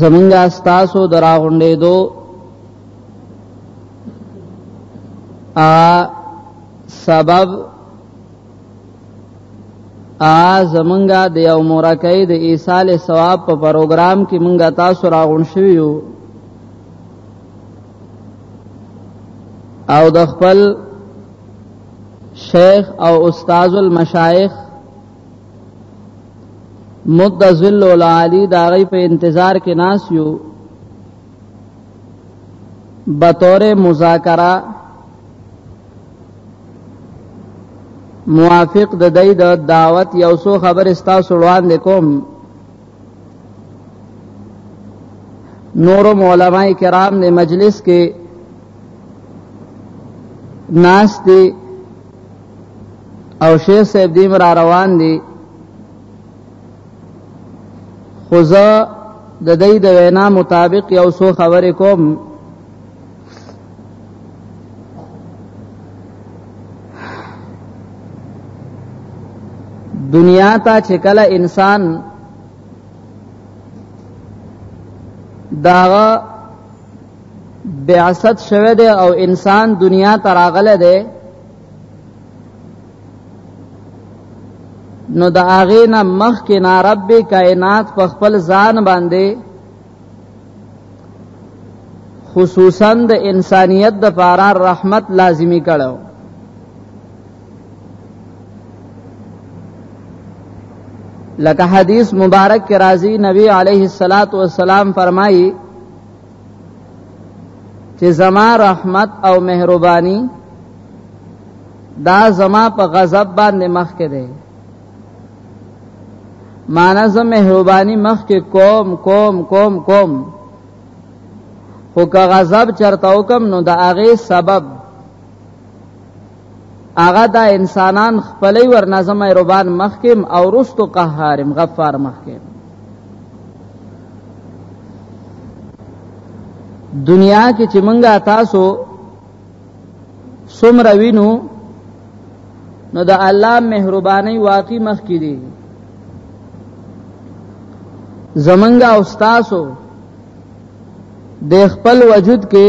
زمونږه ستاسو دراغونډې دو ا سبب ا زمونږه د یو مورکې د ایصال ثواب په پروګرام کې مونږه تاسو راغون شویو او د خپل شیخ او استاد المشایخ متذل العالی دا غي په انتظار کې ناس یو بطور مذاکره موافق د دای د دعوت یو سو خبر استا سړوان لیکم نور علماء کرام نے مجلس کې ناس دی او شیخ صاحب دیم را روان دی خو زه د دې د وینا مطابق یو څو خبرې کوم دنیا ته چې کله انسان داغه بعثت شوه دی او انسان دنیا ته راغله دی نو د هغه نه مخ کې نه رب کائنات په خپل ځان باندې خصوصا د انسانیت د پاره رحمت لازمی کړو لکه حدیث مبارک کې راځي نبی علیه الصلاۃ والسلام فرمایي چې زما رحمت او مهرباني دا زما په غضب باندې مخ کې دی معنا زه مهرباني مخ کې کوم کوم کوم کوم خو که غضب چرته وکم نو د هغه سبب هغه دا انسانان خپلې ور نظم مهربان مخکم او رستو قهارم غفار مخکم دنیا کې چې منګه تاسو سمر وینو نو د الله مهرباني واقعي مخ کې دي زمنګ او تاسو د خپل وجود کې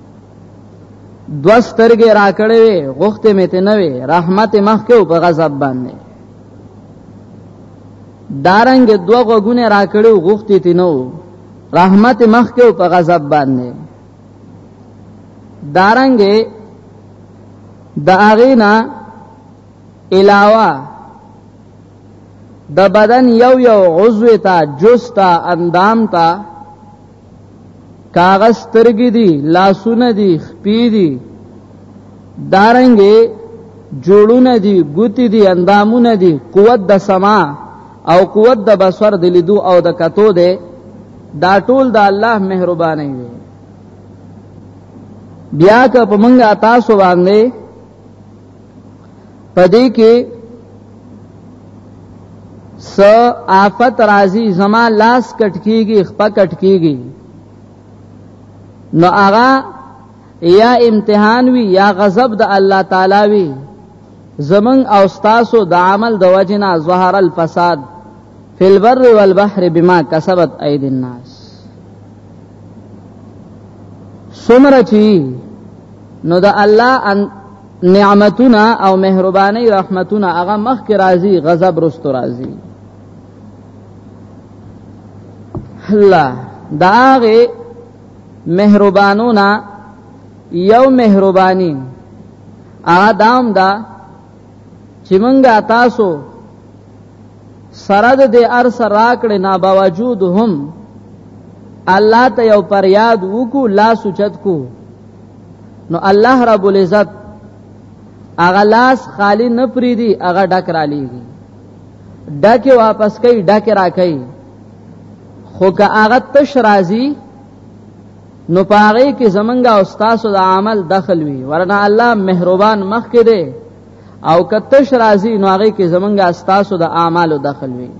دو سترګې راکړې وي غوخته مې ته نه وي رحمت مخ کې په غضب باندې دارنګ دو غوګونه راکړې غوخته ته نه رحمت مخ کې په غضب باندې دارنګ د اغینا علاوه د بدن یو یو عضو ته جز ته اندام ته کاغذ سترګې دي لاسونه دي خپې دي دارنګې جوړونه دي ګوتی دي اندامونه دي قوت د سما او قوت د بصر د لیدو او د کتو ده دا ټول د الله مهرباني وي بیا که په منګه تاسو باندې پدې کې س آفت راځي زما لاس کټ کیږي خپه کټ کیږي نو هغه یا امتحان وی یا غضب د الله تعالی وی زمن او استاسو د عمل د وجنا ظهر الفساد فی البر والبحر بما کسبت اید الناس سمره چی نو د الله ان نعمتنا او مهربانی رحمتنا هغه مخ کی راضی غضب رست راضی الله داغه مهربانونا یو مهربانی ا دام دا چې مونږه تاسو سره د دې ارس راکړې نه باوجود هم الله ته یو پریاد وکړو لا سوچت کو نو الله رب العزت اغه لاس خالی نه پری دی اغه ډک را لیږي ډک واپس کوي ډک را کوي خو که اغه تش راضی نو پاره کې زمنګ او استاسو د عمل دخل وی ورنه الله مهربان مخ کې دی او کتش راضی نو هغه کې زمنګ استاسو د اعمالو دخل وی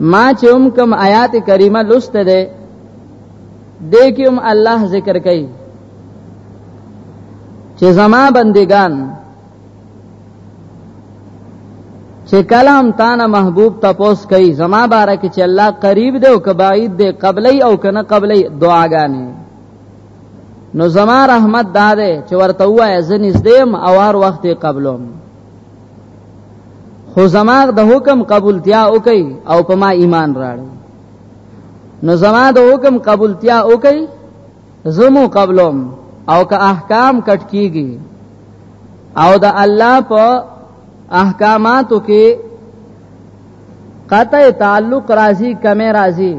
ما چې هم کوم آیات کریمه لسته ده د کې هم الله ذکر کوي چې زما بندگان چې کلام تانا محبوب تپوس کوي زما باره کې چې الله قریب دی او که بعید دی قبلی او کنه قبلی دعاګانې نو زما رحمت دا دی چې ورته وایې زه نږدې یم او هر وخت یې قبلوم خو زما د حکم قبولتیا وکي او په ما ایمان راړي نو زما د حکم قبولتیا وکي زمو قبلهم او که احکام کټ کیږي او د الله په احکاماتو کې قطع تعلق راځي کمه راځي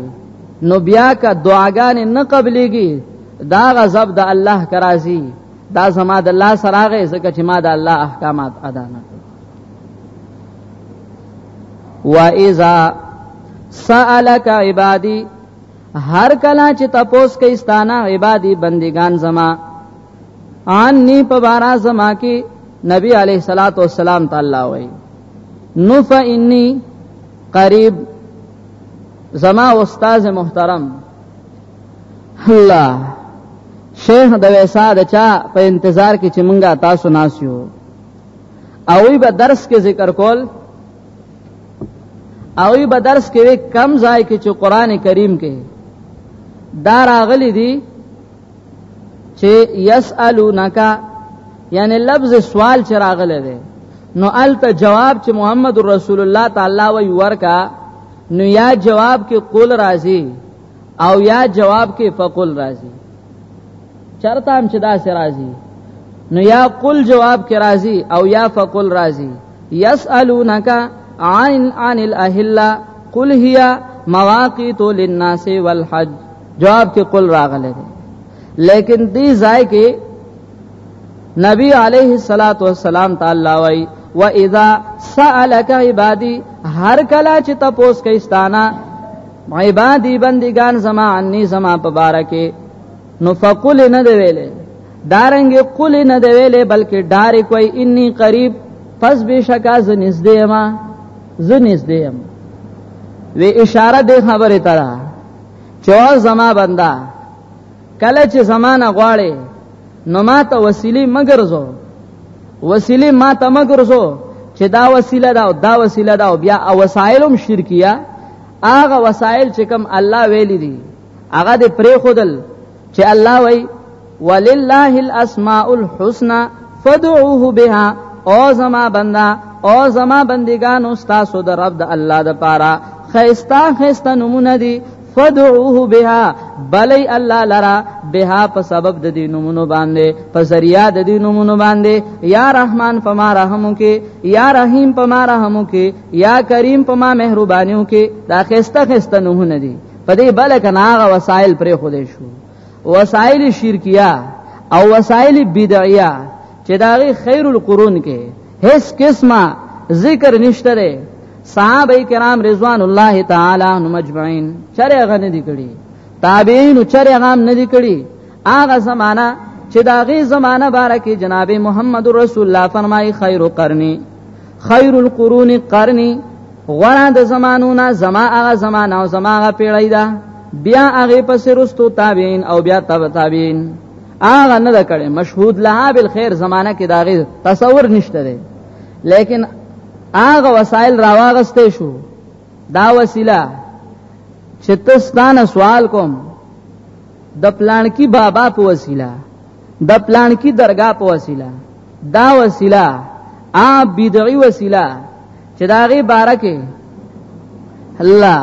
نو بیا که دعاګان نه قبليږي دا غضب د الله کرازي دا زما د الله سراغه زکه چې ما د الله احکامات ادا نه کړ واذا سالك عبادي هر کلا چې تپوس کوي ستانه عبادي بندگان زما ان ني په بارا زما کې نبی عليه صلوات و سلام تعالی وای نو فإني قریب زما استاد محترم الله شیخ د ویسا د چا په انتظار کې چې مونږه تاسو ناسیو او به درس کې ذکر کول او ای بدرس کې کم ځای کې چې قران کریم کې دا راغلي دي چې یسالونک یعنی لفظ سوال چې راغله ده نو الته جواب چې محمد رسول الله تعالی وی ورکا نو یا جواب کې قول راځي او یا جواب کې فقل راځي چرته هم چې دا سر راځي نو یا قل جواب کې راځي او یا فقل راځي یسالونک عن عن الاهله قل هي مواقیت للناس والحج جواب کې قل راغله لیکن دې ځای کې نبی علیه الصلاۃ والسلام تعالی وای و اذا سالک عبادی هر کلا چې تپوس کیستانا عبادی بندگان زما انی زما په بارکه نو فقل نه دی ویلې دارنګ قل نه دی ویلې بلکې ډار کوي انی قریب پس بشکا ز نږدې ما ز نږدې ما وی اشاره د خبره ترا چوا زما بندا کله چې زمانہ غواړي نو ما ته وسیلی مګرزو وسیلی ما ته مګرزو چې دا وسیله دا او دا وسیله دا او بیا وسایلم شرکیه هغه وسایل چې کوم الله ویلي دي هغه دې پرې خودل چې الله وای ولله الاسماء الحسنى فدعوه بها او زما بندا او زما بندگانو تاسو د رب د الله د پاره خيستا خيستا نمونه دي فدعوه بها بلی الله لرا بها په سبب د دې نمونه باندې په ذریعہ د دې نمونه باندې یا رحمان پما رحمو کې یا رحیم پما رحمو کې یا کریم پما مهربانیو کې دا خيستا خيستا نمونه دي په دې بل کنه هغه وسایل پرې خو دې شو وسایل شرکیه او وسایل بدعیه چې داغي خیر القرون کې هیڅ قسمه ذکر نشته لري صحابه کرام رضوان الله تعالی عنهم اجمعین چرې غن دي کړي تابعین چرې غام نه دي کړي هغه زمانہ چې داغي زمانہ بارکه جناب محمد رسول الله فرمایي خیر قرنی خیر القرون قرنی غورا د زمانو نه زما هغه زمانہ او زما هغه پیړی ده بیا هغه پس رستو تابعین او بیا تب تابعین هغه نه کړي مشهود لها بالخير زمانہ کې داغه تصور نشته دی لیکن هغه وسایل راواغسته شو دا وسیله چې تستانه سوال کوم د پلان کی بابا په وسیله د پلان کی درگاه په وسیله دا وسیله ا بدعي وسیله چې دا غي بارکه الله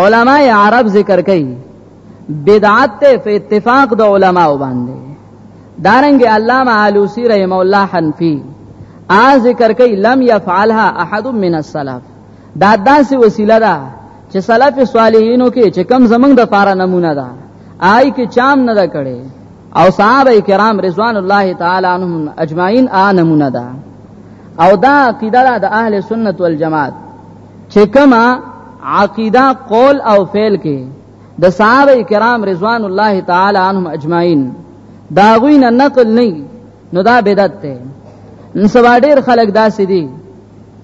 علما عرب ذکر کوي بدعت ته په اتفاق د علما باندې دارنګ علامه علوسی رحم الله حنفی ا ذکر کوي لم يفعلها احد من السلف دا داسې وسیله ده چې سلف صالحینو کې چې کم زمنګ د پاره نمونه ده آی کې چام نه دا کړي او صحابه کرام رضوان الله تعالی عنهم اجمعین آ نمونه ده او دا عقیده ده د اهل سنت والجماعت چې کما عقیده قول او فعل کې د صحابه کرام رضوان الله تعالی عنهم اجمعین دا غوی نه نقل نه نو دا بدعت ده نن سبا ډیر خلک داسې دي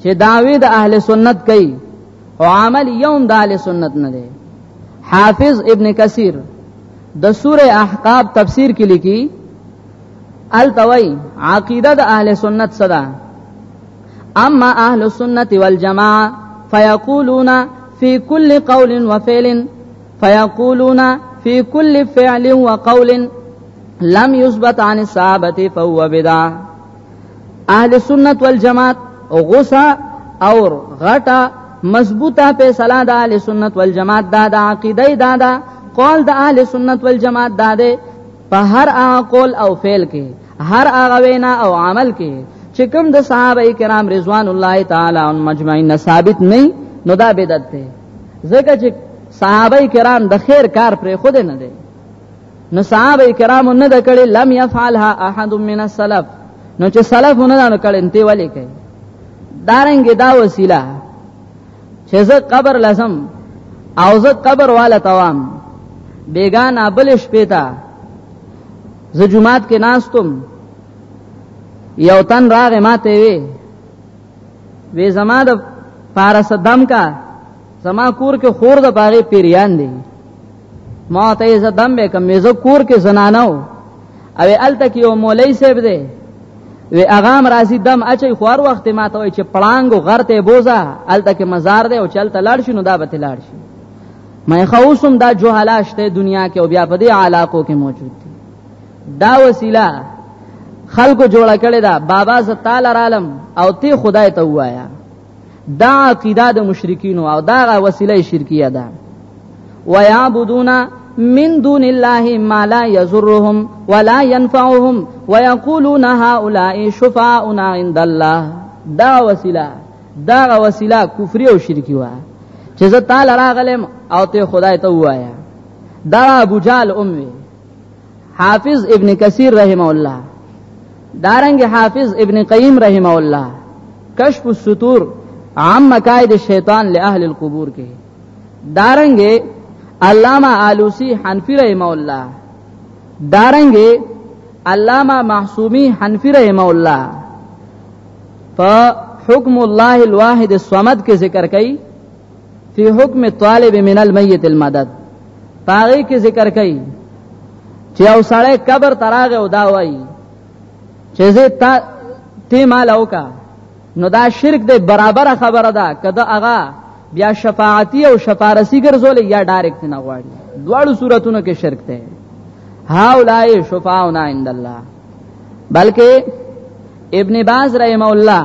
چې داوی د اهل سنت کوي او عمل یوم د اهل سنت نه دی حافظ ابن کثیر د سوره احقاب تفسیر کې لیکي التوی عقیده د اهل سنت صدا اما اهل السنت والجماعه فيقولون في كل قول وفعل فيقولون في كل فعل وقول لم يثبت عن الصحابه فهو بدعه اهل سنت والجماعت غصه اور غټه مضبوطه فیصله د اهل سنت والجماعت دا د عقیده دا دا قول د اهل سنت والجماعت دا ده په هر هغه قول او فعل کې هر هغه وینا او عمل کې چې کوم د صحابه کرام رضوان الله تعالی عن مجمعین ثابت نه نو دا بدعت ده ځکه چې صحابه کرام د خیر کار پر خود نه دي نو صحابه کرامو نه د کړي لم يفعلها احد من السلف نو چې سلف نه دانو کړي انتي ولي کوي دارنګ دا وسیله چې زه قبر لازم او زه قبر والا توام بیگان ابل شپې تا زه جمعات کې ناستم یو تن راغ ماته وی وی زما د پارا صدام کا زما کور کې خور د باغې پیریان دی ما ته یې زدم به کوم زه کور کې زنانو او الته کې یو مولای صاحب دی وی اغام راځي دم اچي خوار وخت ما ته چې پړانګو غرته بوزا الته کې مزار دی او چلته لاړ شنو دا به تلاړ شي مې خوسم دا جوهلاشته دنیا کې او بیا په دې علاقو کې موجود دي دا وسیله خلکو جوړه کړې ده بابا ز تعالی عالم او تی خدای ته وایا دا عقیده د مشرکین او دا غا وسیله شرکیه ده ويعبدون من دون الله ما لا يضرهم ولا ينفعهم ويقولون هؤلاء شفاعنا عند الله دا وسیله دا غا وسیله کفری او شرکی و چې زه تعالی راغلم او ته خدای ته وایا دا ابو جال امي حافظ ابن کثیر رحمه الله دارنګ حافظ ابن قیم رحمه الله کشف الستور عام مکائد الشیطان لاهل القبور کې دارنګ علامہ آلوسی حنفی رحمه الله دارنګ علامہ معصومی حنفی رحمه الله په حکم الله الواحد الصمد کې ذکر کړي فی حکم طالب من المیت المدد پاغي کې ذکر کړي چې او سړی قبر تراغه او دا وای چې زه تا تی مال اوکا نو دا شرک دی برابر خبره ده کده اغا بیا شفاعتی او شفارسی ګرځول یا ډایرکټ نه غواړي دواړو صورتونو کې شرک دی هاولای شفاعنا عند الله بلکې ابن باز رحم الله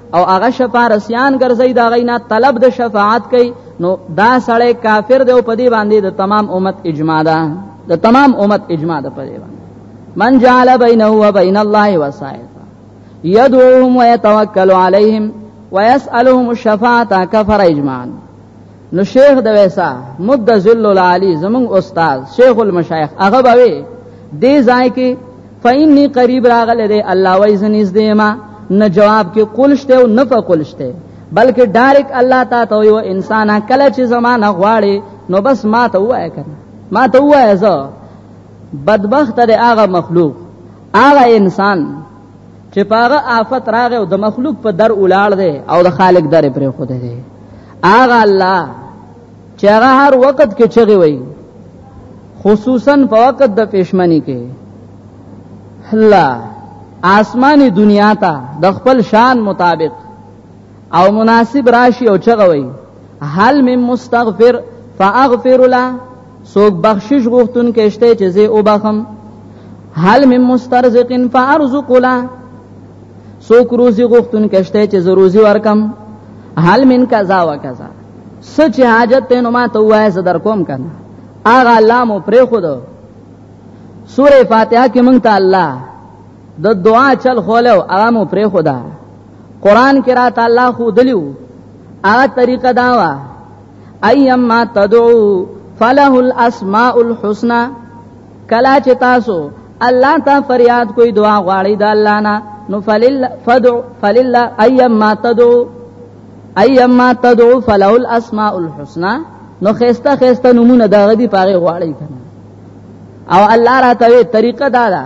او هغه شفارسیان ګرځي دا غینا طلب د شفاعت کوي نو دا سړی کافر دی او په دې باندې د تمام امت اجماع ده د تمام امت اجماع ده په دې باندې من جعل بینه و بین الله وسائل يدعوهم ويتوكل عليهم ويسألهم الشفاعة كفر إجماعا نو شیخ د ویسا مد ذل العالی زمون استاد شیخ المشایخ هغه باوی دې ځای کې فإني قریب راغله دې الله وای زنیز دې ما نه جواب کې قلشته او نه فقلشته بلکې ډایرک الله تا ته یو انسان کله چې زمانہ غواړي نو بس ما ته وای کنه ما ته وای زه بدبخت دې هغه مخلوق هغه انسان چې پاغه آفت راغی او د مخلوق په در ولاړ دی او د خالق در پرې خو دی اغه الله چې هغه هر وخت کې چغي وي خصوصا په وخت د پښمنی کې الله آسماني دنیا ته د خپل شان مطابق او مناسب راشي او چغوي هل من مستغفر فاغفر له سوک بخشش غوښتون کېشته چې زه او بخم حل من مسترزقن فارزق لا سوک روزي غوښتون کېشته چې زه روزي ورکم حل من کذا وکذا سچ حاجت ته نو ما ته وای زه در کوم کنه اغه الله مو پرې خود سوره فاتحه کې مونږ ته الله د دعا چل خولو هغه مو پرې خدا قران کې را تعالی خو دلیو هغه طریقه دا وا ايما تدعو فله الاسماء الحسنى کلا چې تاسو الله ته فریاد کوئی دعا غواړي د الله نه نو فلل فدع فلل ايما تدعو ايما تدعو فله الاسماء الحسنى نو خيسته خيسته نمونه دغه دی پاره غواړي کنه او الله را ته طریقه دا ده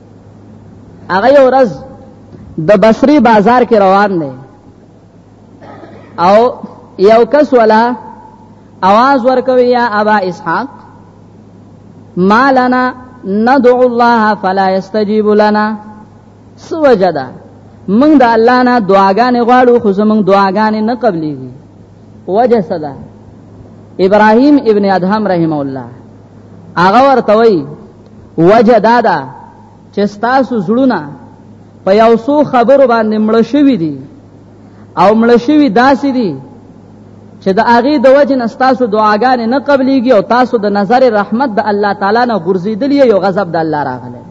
هغه یو ورځ د بصری بازار کې روان دی او یو کس ولا आवाज ورکوي یا ابا اسحاق ما لنا ندعو الله فلا يستجيب لنا سوجدا من د الله نه دعاګانې غواړو خو زمون دعاګانې نه قبليږي وجه صدا ابراهيم ابن ادهم رحم الله هغه ورته وی وجه دا ده چې ستاسو زړونه په یو څو خبرو باندې مړ شوی دي او مړ شوی داسې دي چې د هغه د وجه نه ستاسو دعاګانې نه قبليږي او تاسو د نظر رحمت د الله تعالی نه غورځیدلی یو غضب د الله راغلی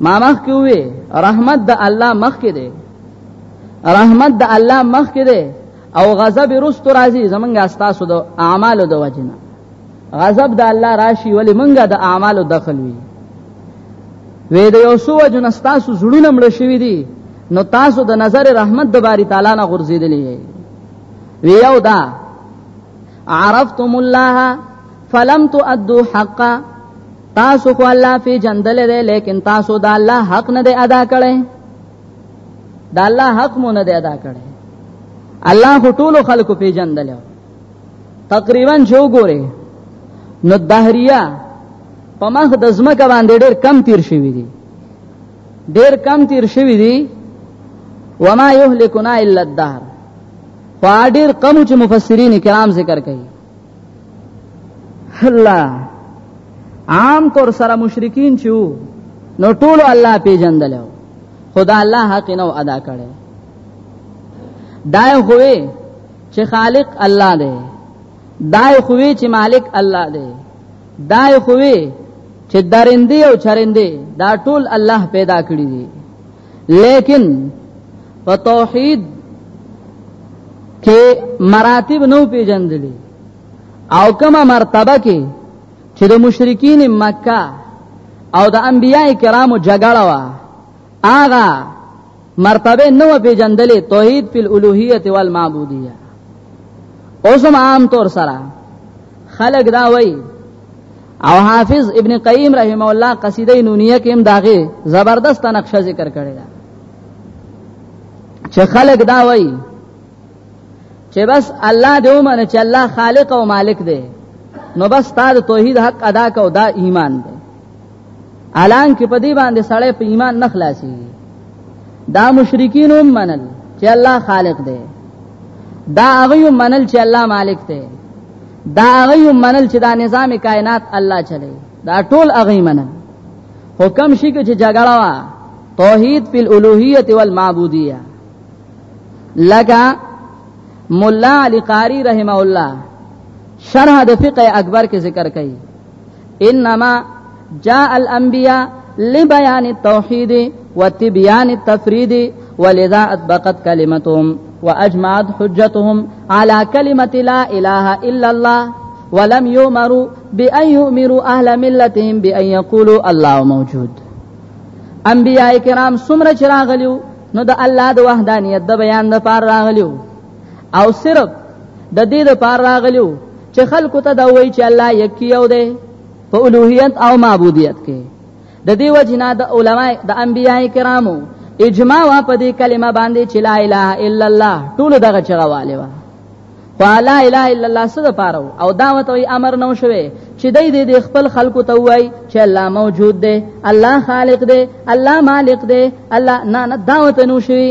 ما مخ کې وې رحمت د الله مخ کې دی رحمت د الله مخ کې دی او غضب رست راځي زمونږه ستاسو د اعمالو د وجه نه غضب د الله راشي ولی منګه د اعمالو دخل وی وې د یو سو جن تاسو زړونه مړ شوی دي نو تاسو د نظر رحمت د باری تعالی نه غرزیدلی وی یو دا عرفتم الله فلم تؤدوا حقا تاسو خو الله فی جندل دی لیکن تاسو د الله حق نه دی ادا کړی د الله حق مونږ نه دی ادا کړی الله خو ټول خلکو پیژندل تقریبا جو ګوره نو دهریه په مخ د زمکه باندې ډېر کم تیر شوی دی ډېر کم تیر شوی دی وما يهلكنا الا الدهر فاډیر کم چې مفسرین کرام ذکر کوي الله عام طور سره مشرکین چې نو ټول الله پیجندل خدا الله حق نو ادا کړي دای خوې چې خالق الله دی دای خوې چې مالک الله دی دای خوې چې درندې او چرندې دا ټول الله پیدا کړی دي لیکن په توحید کې مراتب نو پیژندلې او کومه مرتبه کې چې د مشرکین مکه او د انبیای کرامو جګړه وا آغا مرتبه نو پیجندلې توحید فی الالوهیت والمعبودیه اوسم عام طور سره خلق دا وای او حافظ ابن قیم رحم الله قصیده نونیه کې هم داغه زبردست نقشه ذکر کړی دا چې خلق دا وای چې بس الله دې ومنه چې الله خالق او مالک دی نو بس تا د توحید حق ادا کو دا ایمان دی الان کې په دې باندې سړی په ایمان نه خلاصي دا مشرکین هم منل چې الله خالق دی دا هغه منل چې الله مالک دی دا هغه منل چې دا نظام کائنات الله چلی دا ټول هغه منل حکم شي چې جګړه وا توحید فی الالوهیت والمعبودیه لگا مولا علی قاری رحمه الله شرح د فقه اکبر کې ذکر کړي انما جاء الانبیاء لبيان و وتبيان التفريد ولذا أطبقت كلمتهم وأجمعت حجتهم على كلمة لا إله إلا الله ولم يؤمروا بأن يؤمروا أهل ملتهم بأن يقولوا الله موجود انبیاء کرام سمره چراغلیو نو دا الله دا وحدانیت دا بیان دا پار راغلیو او صرف د دې د پار راغلیو چې خلکو ته دا وایي چې الله یک یو دی په اولوہیت او معبودیت کې د دې وجنه د علما د انبیای کرامو اجماع وا په دې کلمه باندې چې لا اله الا الله ټول دغه چغواله وا فلا اله الا الله څه د پاره او دا وته امر نو شوي چې دای دې د خپل خلکو ته وای چې الله موجود دی الله خالق دی الله مالک دی الله نه نه دا وته نو شوي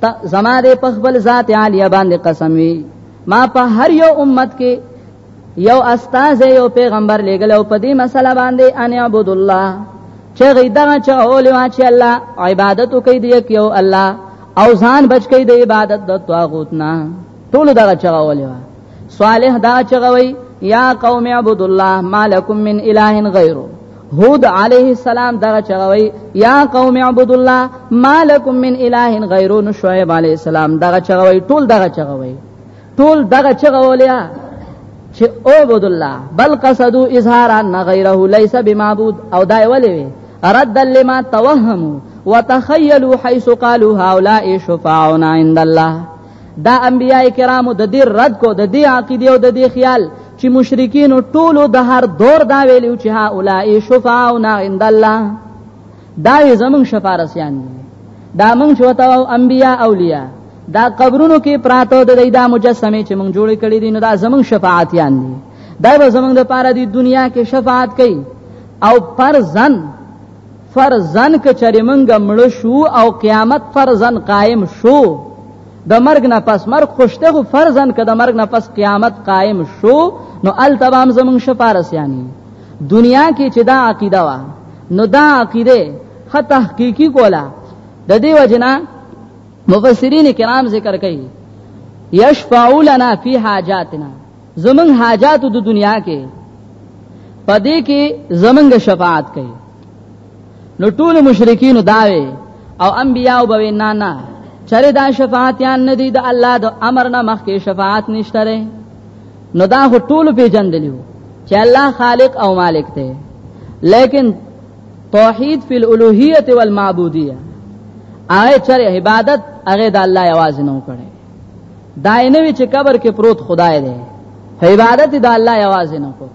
تا زما دې په خپل ذات عالیه باندې قسم وی ما په هر یو امت کې یو استاد یو پیغمبر لګل او په دې مسله باندې ان عبد الله چې غیدا چې اول واچ الله عبادت کوي دی یو الله او ځان بچ کوي د عبادت د طاغوت نه ټول دغه چغول وی صالح دا چغوي یا قوم عبد الله مالکم من اله غیره هود علیه السلام دا چغوي یا قوم عبد الله مالکم من اله غیره نو شعیب علیه السلام دا چغوي ټول دا چغوي ټول دا چغولیا چې او عبد الله بل قصدو اظهار ان غیره ليس بمعبود او دا ولوي رد لما توهموا وتخيلوا حيث قالوا هؤلاء شفاعنا عند الله دا انبیاء کرامو د دې رد کو د دې عقیده او د دې خیال چې مشرکین ټولو د هر دور دا ویلو چې ها اولای شفاعنا عند الله دا زمون شفارسیان دا مونږ شوته او انبیا اولیاء دا قبرونو کې پراته د دې دا مجسمه چې مونږ جوړ کړی دي نو دا زمون شفاعتیان دي دا به زمونږ د پاره دی دنیا کې شفاعت کوي او پر ځن فرزن که چرې منګه مړ شو او قیامت فرزن قائم شو د مرګ نه پس مرګ خوشته خو فرزن که د مرګ نه پس قیامت قائم شو نو التبام زمون شفارس یعنی دنیا کې چې دا عقیده وا نو دا عقیده خه تحقیقی کولا د دې وجنا مفسرین کرام ذکر کوي یشفع لنا فی حاجاتنا زمون حاجات د دنیا کې پدې کې زمونږ شفاعت کوي نو ټول مشرکین داوي او انبیاء به نه نه چره دا شفاعت یا نه دی د الله د امر نه مخکې شفاعت نشته نو دا ټول پیجندلیو چې الله خالق او مالک دی لیکن توحید فی الالوهیت والمعبودیه آئے چر عبادت هغه د الله आवाज نه وکړي داینه وی چې قبر کې پروت خدای دی عبادت د الله आवाज نه وکړي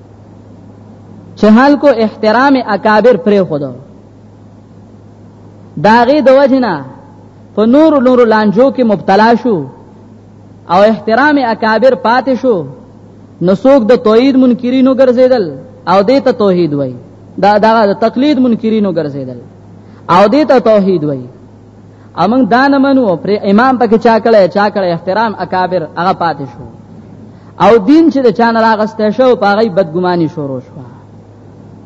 چې خلکو احترام اکابر پرې خود داغي د وجنه په نور نور لانجو کې مبتلا شو او احترام اکابر پاتې شو نو څوک د توحید منکرینو ګرځیدل او دې ته توحید وای دا دا د تقلید منکرینو ګرځیدل او دې ته توحید وای امنګ دا نه منو پر امام پکې چا کړه چا کړه احترام اکابر هغه پاتې شو او دین چې د چان راغسته شو پاغي بدګماني شروع شو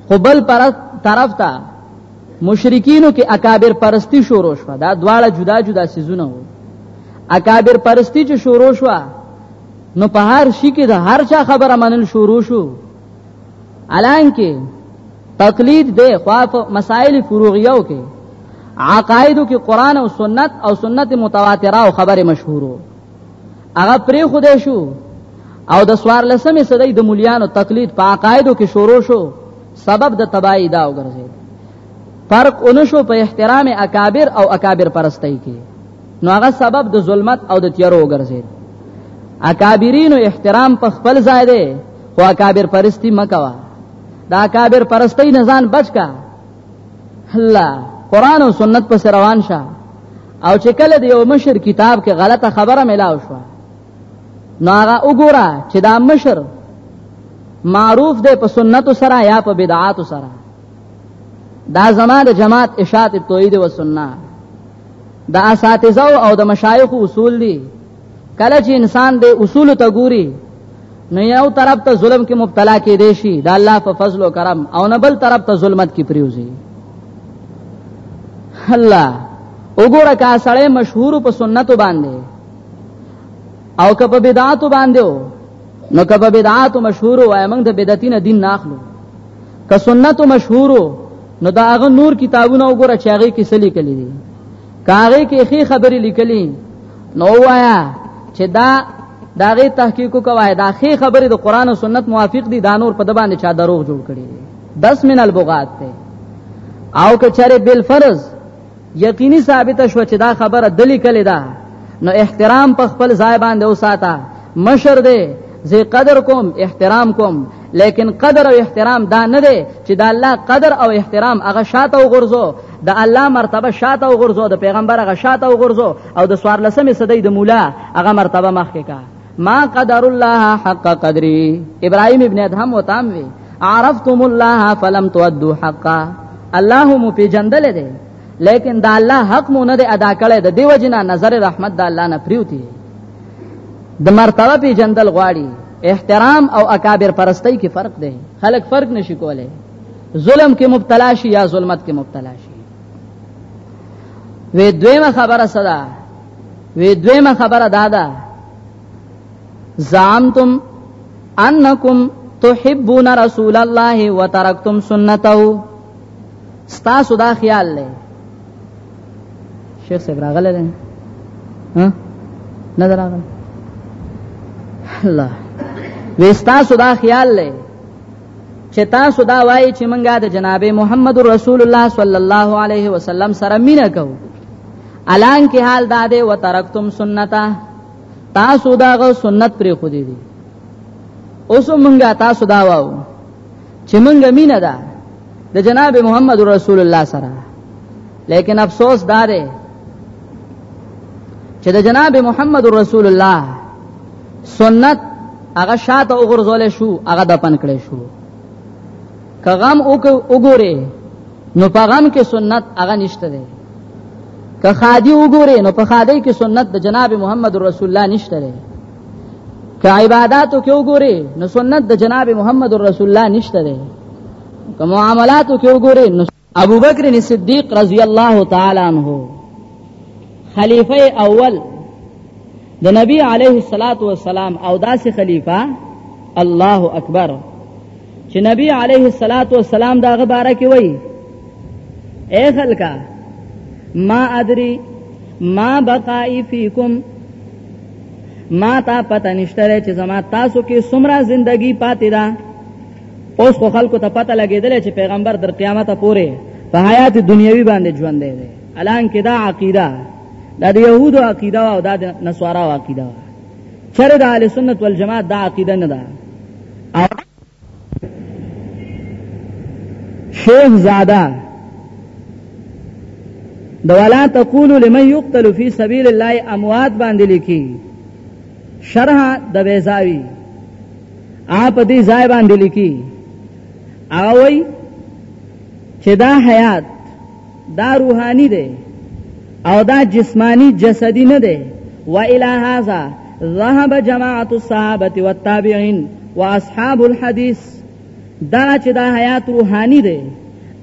خو بل پر طرف ته مشرکینو کې اکابر پرستی شروع شو دا دواړه جدا جدا سيزونه وو اکابر پرستی چې شروع شو نو په هر شي کې د هر چا خبره منل شروع شو الان کې تقلید دی خو په مسائل فروعیو کې عقایدو کې قران او سنت او سنت متواتره او خبره مشهورو هغه پرې خوده شو او د سوار لسمې صدې د مليانو تقلید په عقایدو کې شروع شو سبب د تباہی دا وګرځید فرق اونشو په احترام اکابر او اکابر پرستۍ کې نو هغه سبب د ظلمت او د تیارو وګرځید اکابرینو احترام په خپل ځای دی خو اکابر پرستی مکوا دا کابر پرستی نه ځان بچ کا الله قران او سنت پر روان شه او چې کله د یو مشر کتاب کې غلطه خبره ملاو شو نو هغه وګوره چې دا مشر معروف دی په سنت سره یا په بدعات سره دا زمانه جماعت اشاعت توحید و سنت دا اساتذه او د مشایخ اصول دي کله چې انسان د اصول ته ګوري نو یو طرف ته ظلم کې مبتلا کې دی شي د الله په فضل او کرم او نه بل طرف ته ظلمت کې پریوزي الله وګوره کا سړی مشهور په سنت باندې او که په بدعات باندې نو که په بدعات مشهور وای موږ د بدعتینه دین ناخلو که سنت مشهور نو دا هغه نور کتابونه وګوره چې هغه کې سلی کلی دي کاغه کې خې خبرې لیکلې نو وایا چې دا داغه تحقیق کوه دا خې خبرې د قران او سنت موافق دي دا نور په د باندې چا دروغ جوړ کړي 10 من البغات ته او که چرې بل فرض یقیني ثابت شو چې دا خبره دلی کله ده نو احترام په خپل ځای باندې وساته مشر دی زه قدر کوم احترام کوم لیکن قدر او احترام دا نه دی چې دا الله قدر او احترام هغه شاته وغورځو د الله مرتبه شاته او غرزو د پیغمبر هغه شاته او غرزو او د سوار لسمې صدې د مولا هغه مرتبه مخکې کا ما قدر الله حق قدري ابراهيم ابن ادهم وتام وی عرفتم الله فلم تؤدوا حقا الله مو پیجندل دي لیکن دا الله حق مو نه ادا کړي د دیو جنا نظر رحمت د الله نه پریوتی د مرتبه پیجندل غواړي احترام او اکابر پرستی کې فرق دی خلک فرق نشي کولای ظلم کې مبتلا شي یا ظلمت کې مبتلا شي وې دویمه خبره صدا وې دویمه خبره دادا زعمتم انکم تحبون رسول الله وترکتم سنته ستاسو دا خیال لې شیخ صاحب راغله ده ها نه راغله الله وستا سودا خیال لې چې تاسو دا وایي چې مونږه د جناب محمد رسول الله صلی الله علیه وسلم سره مینه کوو الان کې حال دا دی و ترکتم سنتا تاسو دا غو سنت پرې خو دي اوس مونږه تاسو دا واو چې مونږه مینه ده د جناب محمد رسول الله سره لیکن افسوس دا دی چې د جناب محمد رسول الله سنت هغه شاته وګرځول شو هغه دفن کړي شو که غم وګوره نو په غم کې سنت هغه نشته دی که خادي وګوره نو په خادي کې سنت د جناب محمد رسول الله نشته دی که عبادتو کې وګوره نو سنت د جناب محمد رسول الله نشته دی که معاملاتو کې وګوره نو ابو بکر صدیق رضی الله تعالی عنہ خلیفہ اول د نبی علیه الصلاۃ والسلام او داسې خلیفہ الله اکبر چې نبی علیه الصلاۃ والسلام دا غبره کې وای اے خلکا ما ادري ما بقای فیکم ما تا پته نشته چې زما تاسو کې سمرا زندگی پاتې ده اوس خو خلکو ته پته لګیدل چې پیغمبر در قیامت پورې په حیات دنیوي باندې ژوند دی الان کې دا عقیده دا د يهودو عقیده او دا د نصارا عقیده چر د اهل سنت والجماعت دا عقیده نه ده او شیخ زاده د ولا تقول لمن يقتل في سبيل الله اموات باندې لیکي شرح د بیزاوی اپ دې ځای باندې لیکي هغه وای چې دا حیات دا روحاني دی او دا جسمانی جسدی نه دی و الی هذا ذهب جماعت الصحابه والتابعین واصحاب الحديث دا چې دا حیات روحاني دی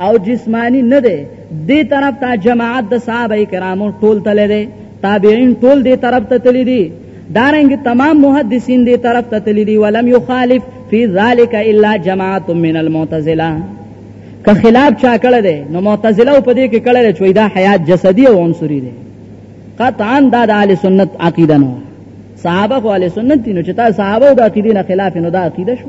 او جسمانی نه دی دې طرف ته جماعت د صحابه کرامو ټول تللی دی تابعین ټول دې طرف ته تللی دي دارنګ تمام محدثین دې طرف ته تللی دي ولم یخالف فی ذلک الا جماعت من المعتزله که خلاف چا کړه دی نو معتزله په دې کې کړه چې دا حیات جسدی او عنصری دی قطعا دا د اهل سنت عقیده نه صحابه خو اهل سنت دي نو چې تا صحابه د عقیدې نه خلاف نو دا عقیده شو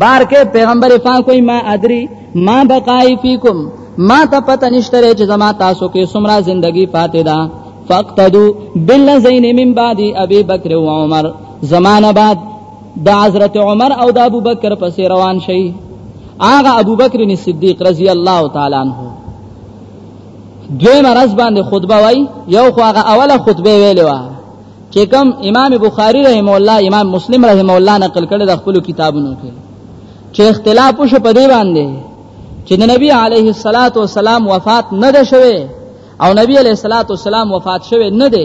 بار کې پیغمبر پاک کوئی ما ادري ما بقای فیکم ما ته پته نشته چې زما تاسو کې سمرا زندگی پاتې ده فقتدو بالذین من بعد ابي بکر و عمر زمانہ بعد د حضرت عمر او د ابو بکر پسې روان شي آغا ابو بکر صدیق رضی الله تعالی عنہ دوی مرز باندې خطبه وای یو خو هغه اوله خطبه ویلې و چې کوم امام بخاری رحم الله امام مسلم رحم الله نقل کړي د خپل کتابونو کې چې اختلاف وشو په دی باندې چې د نبی علیه الصلاۃ والسلام وفات نه ده شوه او نبی علیه الصلاۃ والسلام وفات شوه نه ده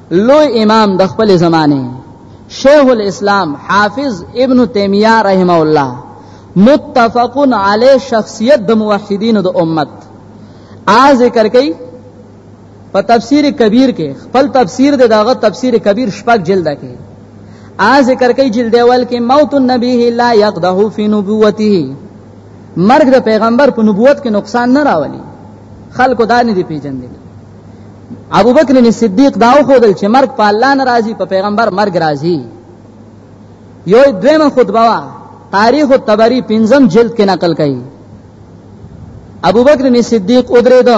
لوی امام د خپل زمانه شیخ الاسلام حافظ ابن تیمیه رحمه الله متفق علی شخصیت د موحدین د امت ا ذکر کئ په تفسیر کبیر کې خپل تفسیر د داغه تفسیر کبیر شپږ جلد کې ا ذکر کوي جلد اول کې موت النبی لا يقده فی نبوته مرګ د پیغمبر په نبوت کې نقصان نه راولي خلکو دا نه دی پیژندل ابو بکر صدیق دا خو دل چې مرګ په الله ناراضي په پیغمبر مرګ راضي یو دویمه خطبه وا تاریخ الطبری پنځم جلد کې نقل کړي ابو بکر صدیق ودرېد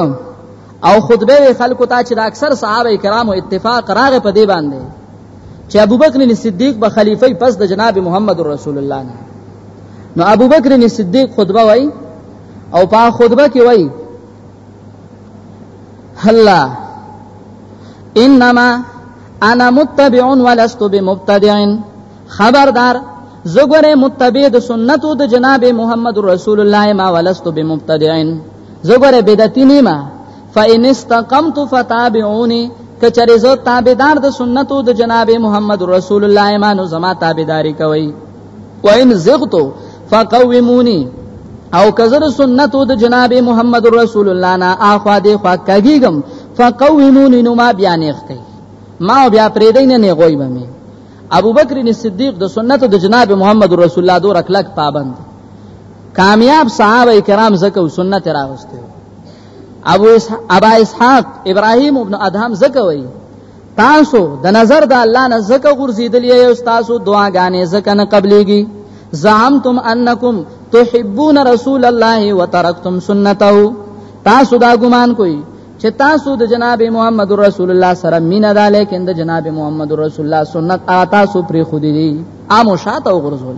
او خطبه خلکو ته چې د اکثر صحابه کرامو اتفاق راغې په دی باندې چې ابو بکر صدیق به خلیفہ پس د جناب محمد رسول الله نه نو ابو بکر صدیق خطبه وای او په خطبه کې وای هلا انما انا متبع ولست بمبتدع خبردار زګره متبع د سنتو د جناب محمد رسول الله ما ولست بمبتدع زګره بدعتي نیمه فإن استقمت فتابعوني کچره زو تابعدار د سنتو د جناب محمد رسول الله ما نو زما تابعداري کوي وان زغتو فقومونی او کزر سنتو د جناب محمد رسول الله نه اخوا دی خوا کګیګم فقومونی نو ما بیا نه اخته ما بیا پرې دین نه غوي بمه ابو بکر صدیق د سنتو د جناب محمد رسول الله دور اخلاق پابند کامیاب صحابه کرام زکه سنت راوسته ابو ابا اسحاق ابراهيم ابن ادهم زکه وایي تاسو د نظر د الله نه زکه غورځیدلی یو تاسو دعاګانې زکه نه قبليږي زعمتم انکم تحبون رسول الله وترکتم سنته تاسو دا ګمان کوئ چې تاسو د جناب محمد رسول الله سره مینا ده لیکن د جناب محمد رسول الله سنت آتا سو پری خودی دی عامو شاته وغورځول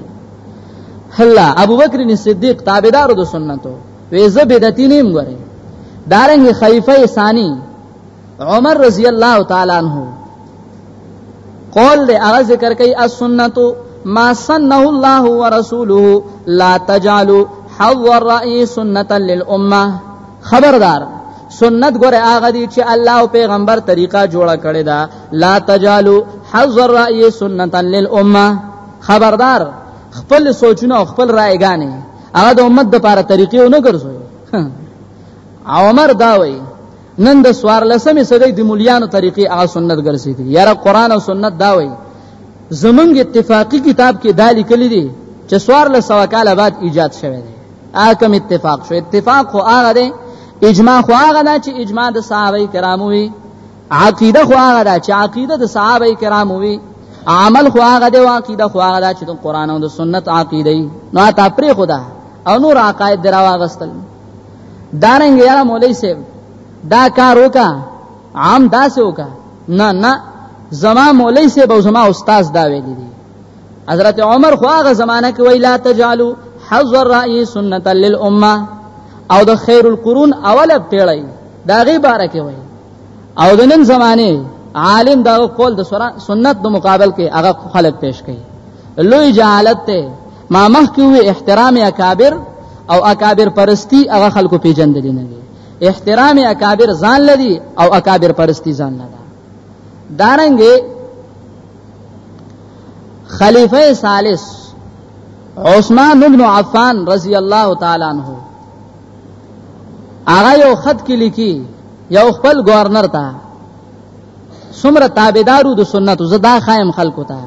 هلا ابوبکر صدیق تابعدار د سنتو وې زه بدعتینیم غره دارنګ خلیفہ ثانی عمر رضی الله تعالی عنہ قول دې هغه ذکر کوي السنتو ما سنه الله ورسوله لا تجعلوا حظ الرأي سنة للأمة خبردار سنت ګره هغه دي چې الله او پیغمبر طریقه جوړه کړې ده لا تجالو حذر رأي سنت للامه خبردار خپل سوچونه او خپل رائګانې هغه د امت لپاره طریقې نه ګرځوي عمر دا وایي نن د سوارلسمې صدۍ د مليانو طریقې هغه سنت ګرځېدي یاره قران او سنت دا وایي زمونږ اتفاقی کتاب کې دا لیکل دي چې سوار له سوا کال بعد ایجاد شوه دی اکم اتفاق شو اتفاق خو هغه دی اجماع خو هغه نه چې اجماع د صحابه کرامو وي عقیده خو هغه ده چې عقیده د صحابه کرامو وي عمل خو هغه دی عقیده خو هغه ده چې د قران او د سنت عقیده نو تا پرې خدا او نور عقاید دراواغستل دارنګ یاره مولای صاحب دا کار وکا عام داسې وکا نه نه زما مولای صاحب او زما استاد دا ویل دي حضرت عمر خو هغه زمانہ کې ویلا تجالو حظ الرأي سنت للامه او د خیر القرون اوله پیړی دا غي باره کې وای او د نن زمانه عالم دا قول د سنت د مقابل کې هغه خلق پیش کړي لوی جهالت ته ما مخکې وی احترام اکابر او اکابر پرستی هغه خلکو پیجندل نه دي احترام اکابر ځان لدی او اکابر پرستی ځان نه ده دارنګه خلیفہ ثالث عثمان بن عفان رضی الله تعالی عنہ هغه یو خط کې لیکي یو خپل گورنر ته سمره تابعدارو د سنتو زدا خایم خلکو ته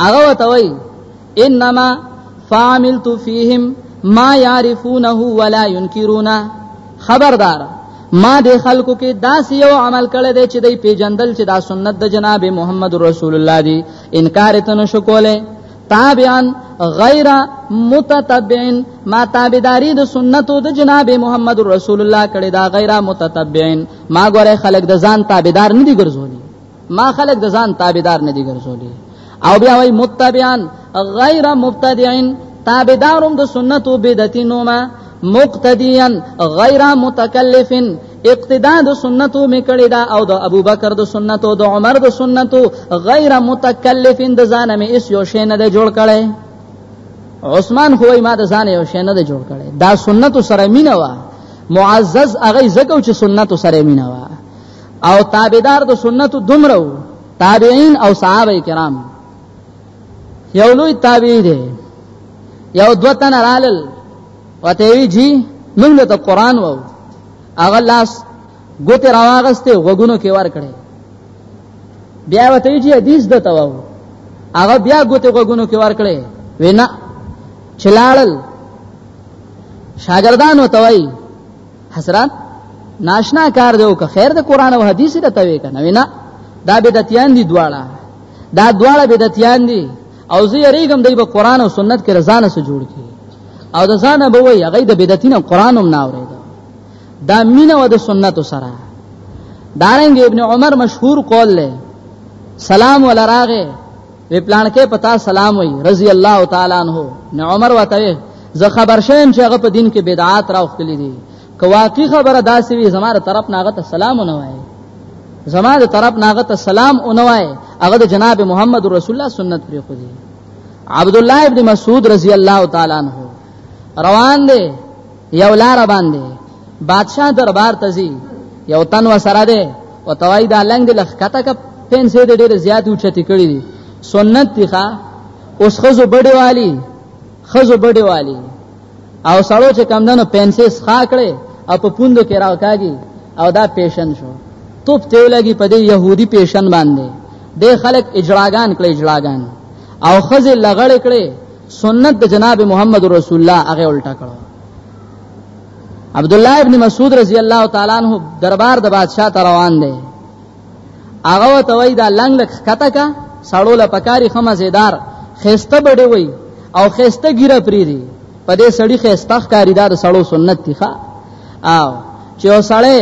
هغه وتوي انما فعملت فيهم ما يعرفونه ولا ينكرونه خبردار ما د خلکو کې داس یو عمل کړی دی چې دی پیجندل چې دا سنت د جناب محمد رسول الله دی انکار ته نشو کوله تابعا غیر متتبعن ما تابعداری د سنتو د جناب محمد رسول الله کړي دا غیر متتبعن ما ګوره خلک د ځان تابعدار نه دي ګرځولي ما خلق د ځان تابعدار نه دي ګرځولي او بیا وای متبعان غیر مبتدعين تابعدارم د سنت او بدعتینو ما مقتديا غیر متکلف اقتدا د سنتو می کړی دا او د ابوبکر د سنتو د عمر د سنتو غیر متکلف د ځانه می اس یو شی نه جوړ کړي عثمان خو ما د ځانه یو شی نه جوړ کړي دا سنتو سره مینه وا معزز هغه زکه چې سنتو سره مینه وا او تابعدار د سنتو دومره وو تابعین او صحابه کرام یو لوی تابعی دی یو دو تن رالل وته وی جی موږ له قرآن وو هغه لاس ګوت راواغسته وګونو کې ور کړې بیا وته وی جی حدیث دته وو هغه بیا ګوت وګونو کې ور کړې وینا چلالل شاګردان وتوي حسرت ناشنا کار دی او که خیر د قران او حدیث ته توي کنه وینا دا بدعتيان دي دواړه دا دواړه بدعتيان دي او زه یریګم دی په قران او سنت کې رضانه سره جوړ کی او د ځانه به وي هغه د بدعتینو قران هم نه اورید دا مینه و د سنت سره دارنګ ابن عمر مشهور قول له سلام ولراغه وی پلان کې پتا سلام وی رضی الله تعالی عنہ نو عمر وته زه خبر شوم چې هغه په دین کې بدعات راوخلې دي که واقعي خبره داسې وي زماره طرف ناغه ته سلام نه وای زما د طرف ناغه ته سلام اونوای هغه د جناب محمد رسول الله سنت پرې خو دي عبد الله ابن مسعود رضی الله تعالی عنہ روان دي یو لار باندې بادشاہ دربار ته ځي یو تن وسره ده او توای دا لنګ د لخکته ک پنسه د ډیر زیات اوچتی کړی دي سنت دی ښا اوس خزو بډې والی خزو بډې والی او سړو چې کم دنو پنسه ښا کړي او په پوندو کې راوکاږي او دا پیشن شو توپ ته لګي په دې يهودي پیشن باندې د خلک اجراګان کړي اجراګان او خزه لغړ کړي سنت د جناب محمد رسول الله هغه الټا کړو عبد الله ابن مسعود رضی الله تعالی عنہ دربار د بادشاہ ته روان دی هغه ته وای دا لنګ لک کته کا سړو له پکاري خمه زیدار خيسته بډي وای او خيسته ګیره پریری په دې سړی خيسته ښکاری دا سړو سنت دی ښا او چې وسړې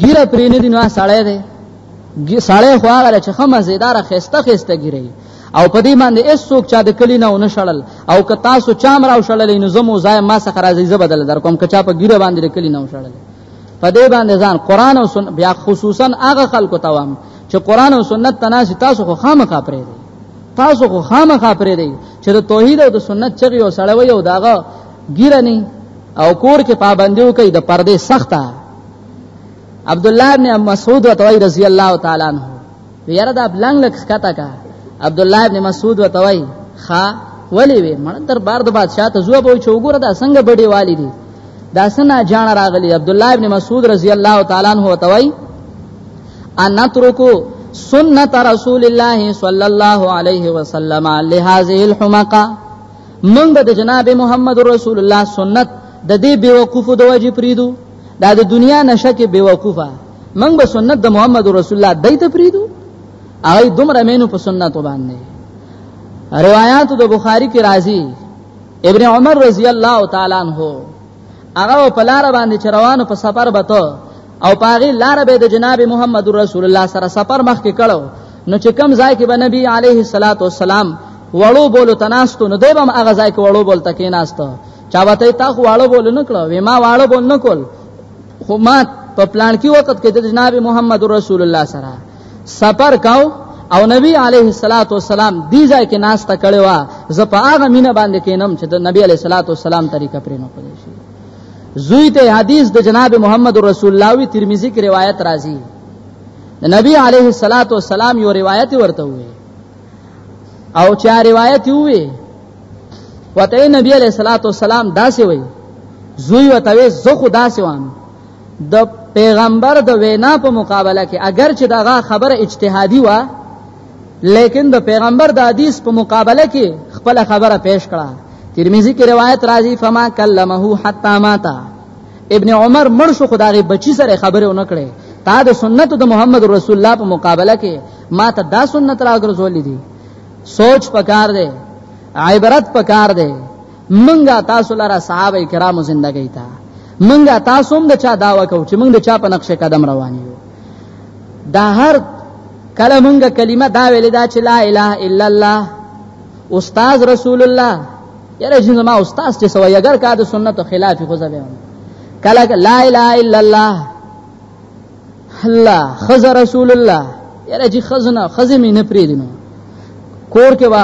ګیره پرینې دي نو سړې دی سړې خو هغه چې خمه زیدار خيسته خيسته ګیره او په دې باندې اس څوک چا د کلی نه ونه شړل او که تاسو چا مر او شړل نو زمو ځای ما سره راځي زه بدل در کوم که چا په ګیره باندې د کلی نه وشړل په دې باندې ځان قران او سنت بیا خصوصا هغه خلکو ته وام چې قران او سنت تناسي تاسو خو خامخا پرې دي تاسو خو خامخا پرې دي چې د توحید او د سنت چغي او سړوي او داغه ګیره نه او کور کې پابندیو کوي د پردې سخته عبد الله بن مسعود رضی الله تعالی عنہ ویره دا بلنګ لک خطا کا عبد الله ابن مسعود وتوي خا ولی وی مړ دربار د بادشاہ ته زو به چوغور دا څنګه بډي والی دي دا سنا جان راغلی عبد الله ابن مسعود رضی الله تعالی عنہ وتوي ان نترکو سنت رسول الله صلی الله علیه وسلم لهذه الحمقه من به جناب محمد رسول الله سنت د دې بیوقوف د وجه پریدو دا د دنیا نشه کې بیوقوفه موږ به سنت د محمد رسول الله دای ته پریدو هغه دومره مینو په سنت باندې روایت د بخاری کې راځي ابن عمر رضی الله تعالی عنہ هغه په لار باندې چروانو په سفر بته او پاغي لار به د جناب محمد رسول الله سره سفر مخ کې کړو نو چې کم ځای کې به نبی عليه الصلاه والسلام وړو بولو تناستو نو دیبم هغه ځای کې وړو بولته کې ناستو چا وته تا خو واړو بول نه کړو وې ما واړو بول نه کول خو ما په پلان کې وخت کې د جناب محمد رسول الله سره سفر کاو او نبی علیه الصلاۃ والسلام دی ځای کې ناس ته کړي وا ز په هغه مینه باندې کینم چې د نبی علیه الصلاۃ والسلام طریقه پرې نه پدې شي زوی ته حدیث د جناب محمد رسول الله وی ترمذی کې روایت راځي د نبی علیه الصلاۃ والسلام یو روایت ورته وي او چا روایت وي وته نبی علیہ الصلوۃ والسلام داسې وای زوی وتوي زه خدا سوام د پیغمبر د وینا په مقابله کې اگر چې دغه خبره اجتهادي و لیکن د پیغمبر د حدیث په مقابله کې خپل خبره پیش کړه ترمذی کې روایت راځي فما کلمه حتا ماتا ابن عمر مړ شو خدای بچی سره خبره ونه کړې تا د سنت د محمد رسول الله په مقابله کې ما ته دا سنت راګرځولې دي سوچ پکار دی عبرت پکار دی منګه تاسو لره صحابه کرامو زندګی تا منګه تاسو هم د چا داوا کو چې منګه د چا په نقشه قدم روان یو دا هر کله منګه کلمه دا ویل دا چې لا اله الا الله استاد رسول الله یره چې ما استاد چې سوی اگر کا د سنت خلاف خو زبه کله لا اله الا الله الله خز رسول الله یاره چې خزنه خزې مې نه پرې دینو کور کې وا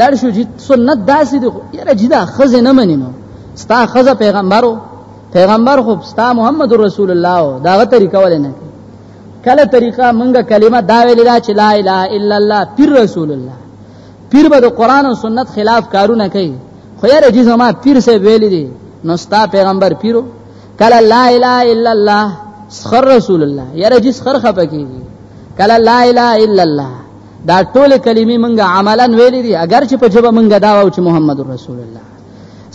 لړ شو چې سنت داسې دی یاره چې دا خزې نه منینو ستا خزه پیغمبرو پیغمبر خو ستا محمد رسول الله داغه طریقه ولې نه کله طریقه مونږه کلمه دا ویل دا چې لا اله الا الله پیر رسول الله پیر به د قران او سنت خلاف کارونه کوي خو یاره جی زما پیر سه ویل دي نو ستا پیغمبر پیرو کله لا اله الا الله سخر رسول الله یاره جس خر خپه کیږي کله لا اله الا الله دا ټول کلمې مونږه عملا ویلې دي اگر چې په جبه مونږه دا واو چې محمد رسول الله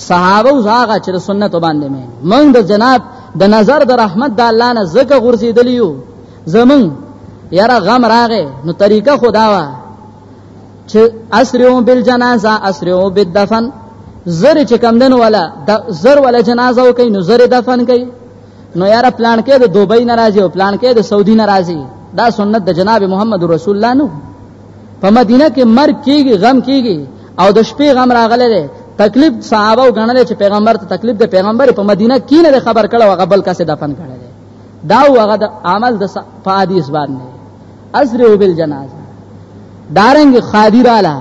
صحابه او هغه چې سنت باندې مې مونږ د جناب د نظر د رحمت د الله نه زکه غورځېدلیو زمون یاره غم راغې نو طریقه خدا وا چې اسرو بالجنازه اسرو بالدفن زر چې کم دن ولا زر ولا جنازه وکي نو زر دفن کوي نو یار پلان کې د دوبۍ ناراضي او پلان کې د سعودي ناراضي دا سنت د جناب محمد رسول الله نو په مدینه کې مر کیږي غم کیږي او د شپې غم راغله ده تکلیف صحابه غنل چې پیغمبر ته تکلیف د پیغمبر په مدینه کې نه خبر کړه هغه بل کسه دفن کړي دا هغه د عمل د په حدیث باندې اسره بالجنازه دارنګ خادراله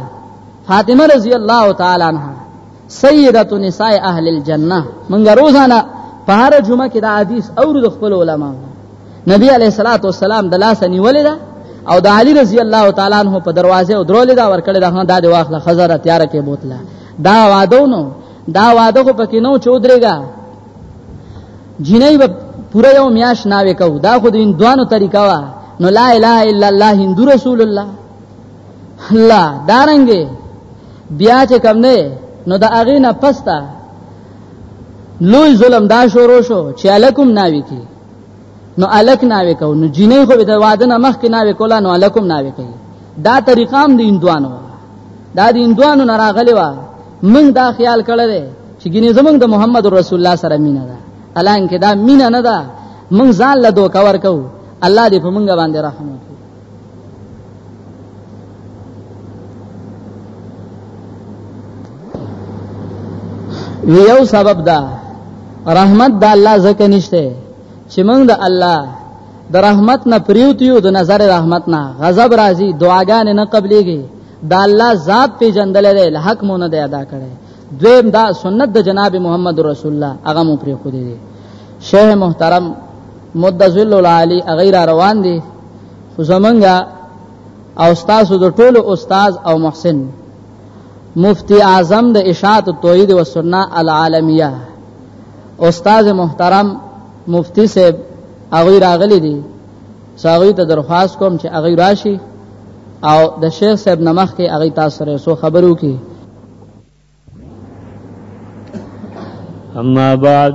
فاطمه رضی الله تعالی عنها سیدۃ نساء اهل الجنه منګه روزانه په هر جمعه کې دا حدیث اورو د خپل علما نبی علیہ الصلوۃ والسلام د لاس نیولې ده او د علی رضی الله تعالی عنہ په دروازه او درولې دا ورکړې ده دا د واخله خزره تیار کې بوتله دا وادو نو دا واده خو پکې نو چودريګا جنۍ به پوره یو میاش ناوې کو دا خو د هندوانو طریقه وا نو لا اله الا الله هندو رسول الله الله دارنګې بیا چې کم نه نو د اغې نه پستا لوی ظلم دا شروع شو چې الکم ناوي کی نو الک ناوي کو نو جنې خو د واده نه مخ کې ناوي کولا نو الکم ناوي کوي دا طریقام د هندوانو دا د هندوانو نه راغلی و موږ دا خیال کړی دی چې ګینه زمونږ د محمد رسول الله سره مینا ده الان کې دا مینا نه ده موږ ځان له دوه کور کو الله دې په موږ باندې رحم وکړي یو سبب دا رحمت د الله زکه نشته چې موږ د الله د رحمت نه پریوتیو د نظر رحمت نه غضب راځي دعاګانې نه قبليږي دا الله ذات پیجندل دی له حق مونږ نه ادا کړي دویم دا سنت د جناب محمد رسول الله هغه مو پرې خو دی شیخ محترم مدذل العالی غیر روان دي زمونږه او استاد د ټولو استاد او محسن مفتی اعظم د اشاعت توحید و سنت العالمیه استاد محترم مفتی صاحب هغه راغلي دي ساغوی ته درخواست کوم چې هغه راشي او د شیخ صاحب نمخ کې هغه تاسو سره سو خبرو کې اما بعد